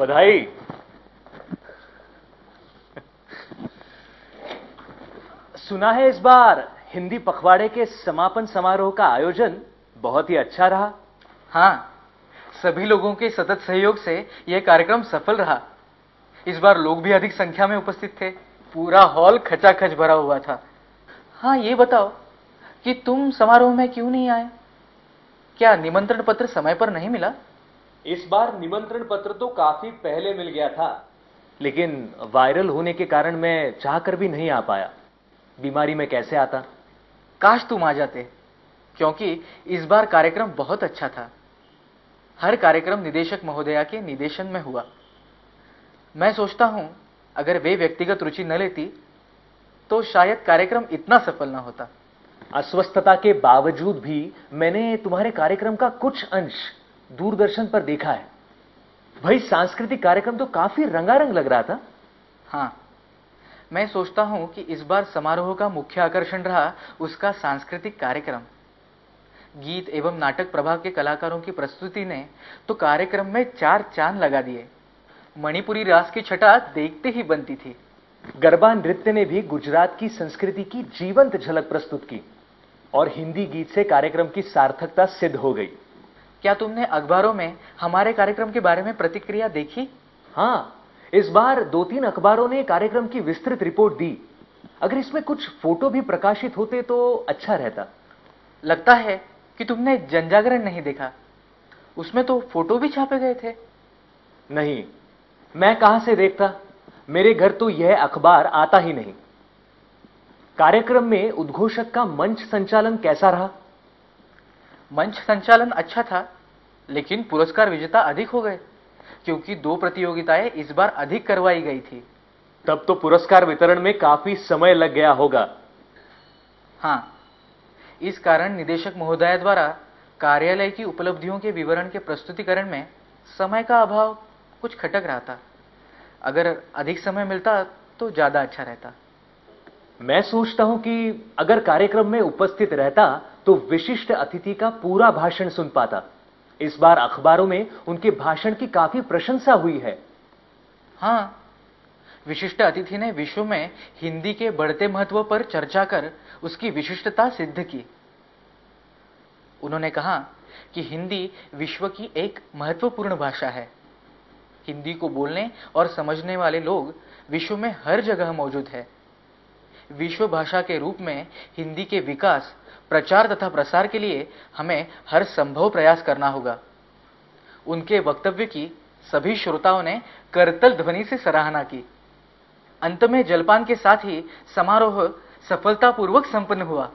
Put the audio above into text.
बधाई। सुना है इस बार हिंदी पखवाड़े के समापन समारोह का आयोजन बहुत ही अच्छा रहा। हाँ सभी लोगों के सतत सहयोग से यह कार्यक्रम सफल रहा। इस बार लोग भी अधिक संख्या में उपस्थित थे। पूरा हॉल खचाखच भरा हुआ था। हाँ ये बताओ कि तुम समारोह में क्यों नहीं आए? क्या निमंत्रण पत्र समय पर नहीं मिला? इस बार निमंत्रण पत्र तो काफ़ी पहले मिल गया था, लेकिन वायरल होने के कारण मैं चाहकर भी नहीं आ पाया। बीमारी में कैसे आता? काश तुम आ जाते, क्योंकि इस बार कार्यक्रम बहुत अच्छा था। हर कार्यक्रम निदेशक महोदया के निदेशन में हुआ। मैं सोचता हूँ, अगर वे व्यक्तिगत रुचि न लेती तो शायद कार्यक्रम इतना सफल ना होता। अस्वस्थता के बावजूद भी मैंने तुम्हारे कार्यक्रम का कुछ अंश दूरदर्शन पर देखा है। भाई सांस्कृतिक कार्यक्रम तो काफ़ी रंगारंग लग रहा था। हाँ मैं सोचता हूँ कि इस बार समारोह का मुख्य आकर्षण रहा उसका सांस्कृतिक कार्यक्रम। गीत एवं नाटक प्रभाग के कलाकारों की प्रस्तुति ने तो कार्यक्रम में चार चाँद लगा दिए। मणिपुरी रास की छटा देखते ही बनती थी। गरबा नृत्य ने भी गुजरात की संस्कृति की जीवंत झलक प्रस्तुत की और हिंदी गीत से कार्यक्रम की सार्थकता सिद्ध हो गई। क्या तुमने अखबारों में हमारे कार्यक्रम के बारे में प्रतिक्रिया देखी? हाँ इस बार दो तीन अखबारों ने कार्यक्रम की विस्तृत रिपोर्ट दी। अगर इसमें कुछ फ़ोटो भी प्रकाशित होते तो अच्छा रहता। लगता है कि तुमने जनजागरण नहीं देखा। उसमें तो फ़ोटो भी छापे गए थे। नहीं, मैं कहाँ से देखता? मेरे घर तो यह अखबार आता ही नहीं। कार्यक्रम में उद्घोषक का मंच संचालन कैसा रहा? मंच संचालन अच्छा था लेकिन पुरस्कार विजेता अधिक हो गए क्योंकि दो प्रतियोगिताएँ इस बार अधिक करवाई गई थी। तब तो पुरस्कार वितरण में काफ़ी समय लग गया होगा। हाँ इस कारण निदेशक महोदय द्वारा कार्यालय की उपलब्धियों के विवरण के प्रस्तुतिकरण में समय का अभाव कुछ खटक रहा था। अगर अधिक समय मिलता तो ज़्यादा अच्छा रहता। मैं सोचता हूँ कि अगर कार्यक्रम में उपस्थित रहता तो विशिष्ट अतिथि का पूरा भाषण सुन पाता। इस बार अखबारों में उनके भाषण की काफ़ी प्रशंसा हुई है। हाँ विशिष्ट अतिथि ने विश्व में हिंदी के बढ़ते महत्व पर चर्चा कर उसकी विशिष्टता सिद्ध की। उन्होंने कहा कि हिंदी विश्व की एक महत्वपूर्ण भाषा है। हिंदी को बोलने और समझने वाले लोग विश्व में हर जगह मौजूद है। विश्व भाषा के रूप में हिंदी के विकास, प्रचार तथा प्रसार के लिए हमें हर संभव प्रयास करना होगा। उनके वक्तव्य की सभी श्रोताओं ने करतल ध्वनि से सराहना की। अंत में जलपान के साथ ही समारोह सफलतापूर्वक संपन्न हुआ।